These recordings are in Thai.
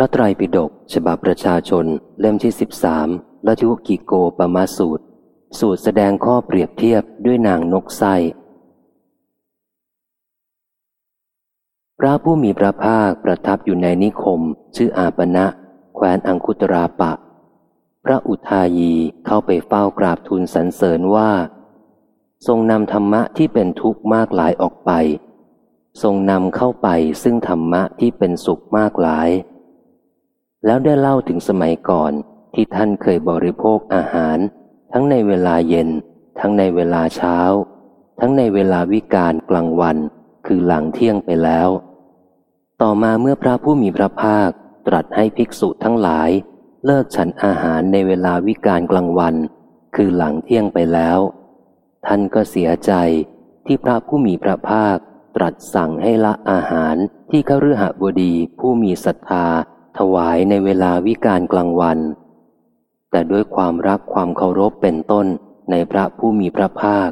ระไตรปิฎกฉบับประชาชน เล่มที่สิบสามละทิกิโกปมาสูตร สูตรแสดงข้อเปรียบเทียบด้วยนางนกไส้พระผู้มีพระภาคประทับอยู่ในนิคม ชื่ออาปณะแคว้นอังคุตราปะ พระอุทายีเข้าไปเฝ้ากราบทูลสรรเสริญว่า ทรงนำธรรมะที่เป็นทุกข์มากหลายออกไป ทรงนำเข้าไปซึ่งธรรมะที่เป็นสุขมากหลาย แล้วได้เล่าถึงสมัยก่อนที่ท่านเคยบริโภคอาหาร ทั้งในเวลาเย็น ทั้งในเวลาเช้า ทั้งในเวลาวิกาลกลางวัน คือหลังเที่ยงไปแล้ว ต่อมาเมื่อพระผู้มีพระภาคตรัสให้ภิกษุทั้งหลาย เลิกฉันอาหารในเวลาวิกาลกลางวัน คือหลังเที่ยงไปแล้ว ท่านก็เสียใจที่พระผู้มีพระภาคตรัสสั่งให้ละอาหารที่ขรือหบดีผู้มีศรัทธา ถวายในเวลาวิกาลกลางวัน แต่ด้วยความรักความเคารพเป็นต้นในพระผู้มีพระภาค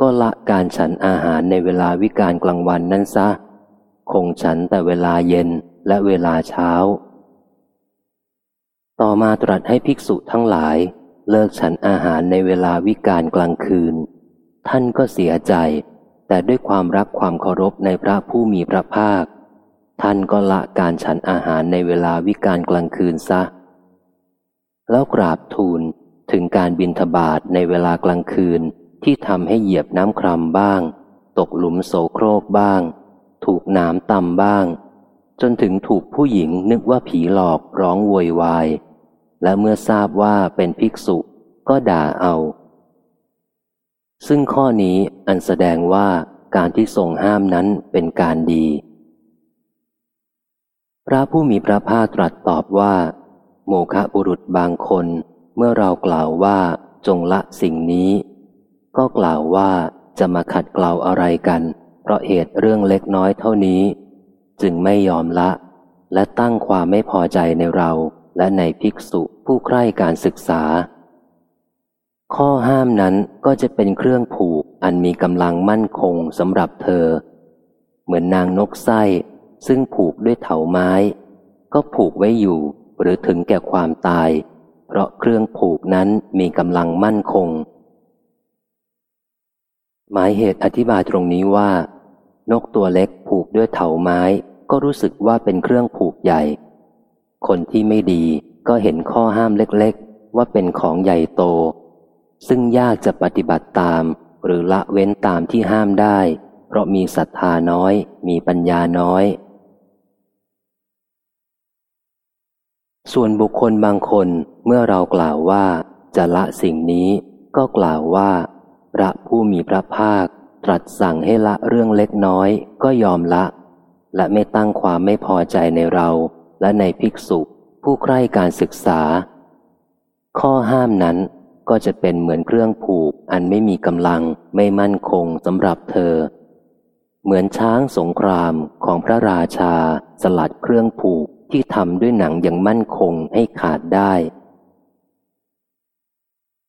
ก็ละการฉันอาหารในเวลาวิกาลกลางวันนั้นซะ คงฉันแต่เวลาเย็นและเวลาเช้า ต่อมาตรัสให้ภิกษุทั้งหลายเลิกฉันอาหารในเวลาวิกาลกลางคืน ท่านก็เสียใจ แต่ด้วยความรักความเคารพในพระผู้มีพระภาค ท่านก็ละการฉันอาหารในเวลาวิกาลกลางคืนซะ แล้วกราบทูลถึงการบินทบาทในเวลากลางคืนที่ทำให้เหยียบน้ำครำบ้าง ตกหลุมโสโครกบ้าง ถูกน้ำต่ำบ้าง จนถึงถูกผู้หญิงนึกว่าผีหลอกร้องโวยวาย และเมื่อทราบว่าเป็นภิกษุก็ด่าเอา ซึ่งข้อนี้อันแสดงว่าการที่ทรงห้ามนั้นเป็นการดี พระผู้มีพระภาคตรัสตอบว่า โมคะบุรุษบางคน เมื่อเรากล่าวว่าจงละสิ่งนี้ ก็กล่าวว่าจะมาขัดเกลาอะไรกัน เพราะเหตุเรื่องเล็กน้อยเท่านี้ จึงไม่ยอมละ และตั้งความไม่พอใจในเราและในภิกษุผู้ใคร่การศึกษา ข้อห้ามนั้นก็จะเป็นเครื่องผูกอันมีกำลังมั่นคงสำหรับเธอ เหมือนนางนกไส้ ซึ่งผูกด้วยเถาไม้ ก็ผูกไว้อยู่หรือถึงแก่ความตาย เพราะเครื่องผูกนั้นมีกำลังมั่นคง หมายเหตุอธิบายตรงนี้ว่า นกตัวเล็กผูกด้วยเถาไม้ ก็รู้สึกว่าเป็นเครื่องผูกใหญ่ คนที่ไม่ดีก็เห็นข้อห้ามเล็กๆ ว่าเป็นของใหญ่โต ซึ่งยากจะปฏิบัติตาม หรือละเว้นตามที่ห้ามได้ เพราะมีศรัทธาน้อย มีปัญญาน้อย ส่วนบุคคลบางคนเมื่อเรากล่าวว่า จะละสิ่งนี้ ก็กล่าวว่า พระผู้มีพระภาค ตรัสสั่งให้ละเรื่องเล็กน้อยก็ยอมละ และไม่ตั้งความไม่พอใจในเราและในภิกษุ ผู้ใคร่การศึกษา ข้อห้ามนั้นก็จะเป็นเหมือนเครื่องผูกอันไม่มีกำลังไม่มั่นคงสำหรับเธอ เหมือนช้างสงครามของพระราชา สลัดเครื่องผูก ที่ทำด้วยหนังอย่างมั่นคงให้ขาดได้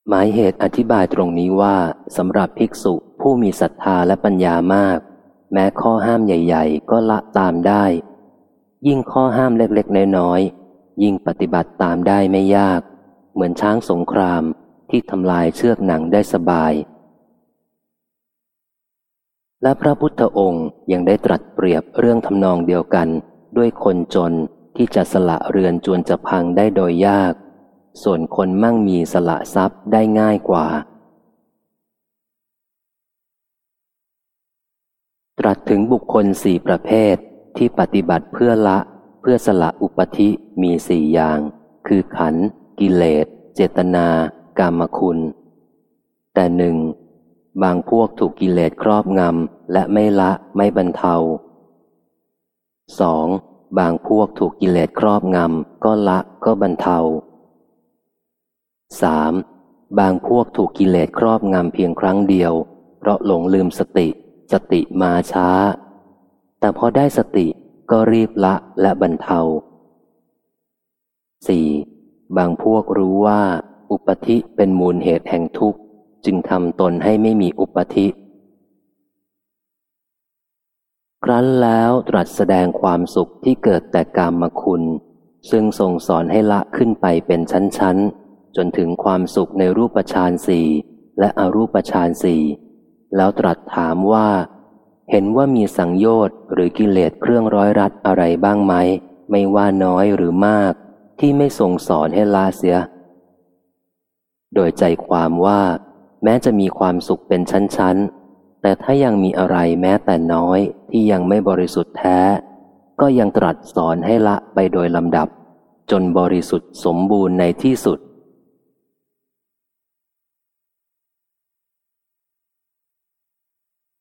หมายเหตุอธิบายตรงนี้ว่าสำหรับภิกษุผู้มีศรัทธาและปัญญามาก แม้ข้อห้ามใหญ่ ๆ ก็ละตามได้ ยิ่งข้อห้ามเล็กๆ น้อยๆ ยิ่งปฏิบัติตามได้ไม่ยาก เหมือนช้างสงครามที่ทำลายเชือกหนังได้สบาย และพระพุทธองค์ยังได้ตรัสเปรียบเรื่องทำนองเดียวกันด้วยคนจน ที่จะสละเรือนจวนจะพังได้โดยยาก ส่วนคนมั่งมีสละทรัพย์ได้ง่ายกว่า ตรัสถึงบุคคลสี่ประเภทที่ปฏิบัติเพื่อละเพื่อสละอุปธิมีสี่อย่าง คือขัน กิเลส เจตนา กามคุณ แต่หนึ่ง บางพวกถูกกิเลสครอบงำและไม่ละไม่บรรเทาสอง บางพวกถูกกิเลสครอบงำก็ละก็บรรเทาสามบางพวกถูกกิเลสครอบงำเพียงครั้งเดียว เพราะหลงลืมสติ สติมาช้า แต่พอได้สติก็รีบละและบรรเทาสี่บางพวกรู้ว่า อุปธิเป็นมูลเหตุแห่งทุกข์ จึงทำตนให้ไม่มีอุปธิ ครั้นแล้วตรัสแสดงความสุขที่เกิดแต่กามคุณ ซึ่งส่งสอนให้ละขึ้นไปเป็นชั้นๆ จนถึงความสุขในรูปฌานสี่และอรูปฌานสี่แล้วตรัสถามว่า เห็นว่ามีสังโยชน์หรือกิเลสเครื่องร้อยรัดอะไรบ้างไหม ไม่ว่าน้อยหรือมาก ที่ไม่ส่งสอนให้ละเสีย โดยใจความว่า แม้จะมีความสุขเป็นชั้นๆ แต่ถ้ายังมีอะไรแม้แต่น้อยที่ยังไม่บริสุทธิ์แท้ ก็ยังตรัสสอนให้ละไปโดยลำดับ จนบริสุทธิ์สมบูรณ์ในที่สุด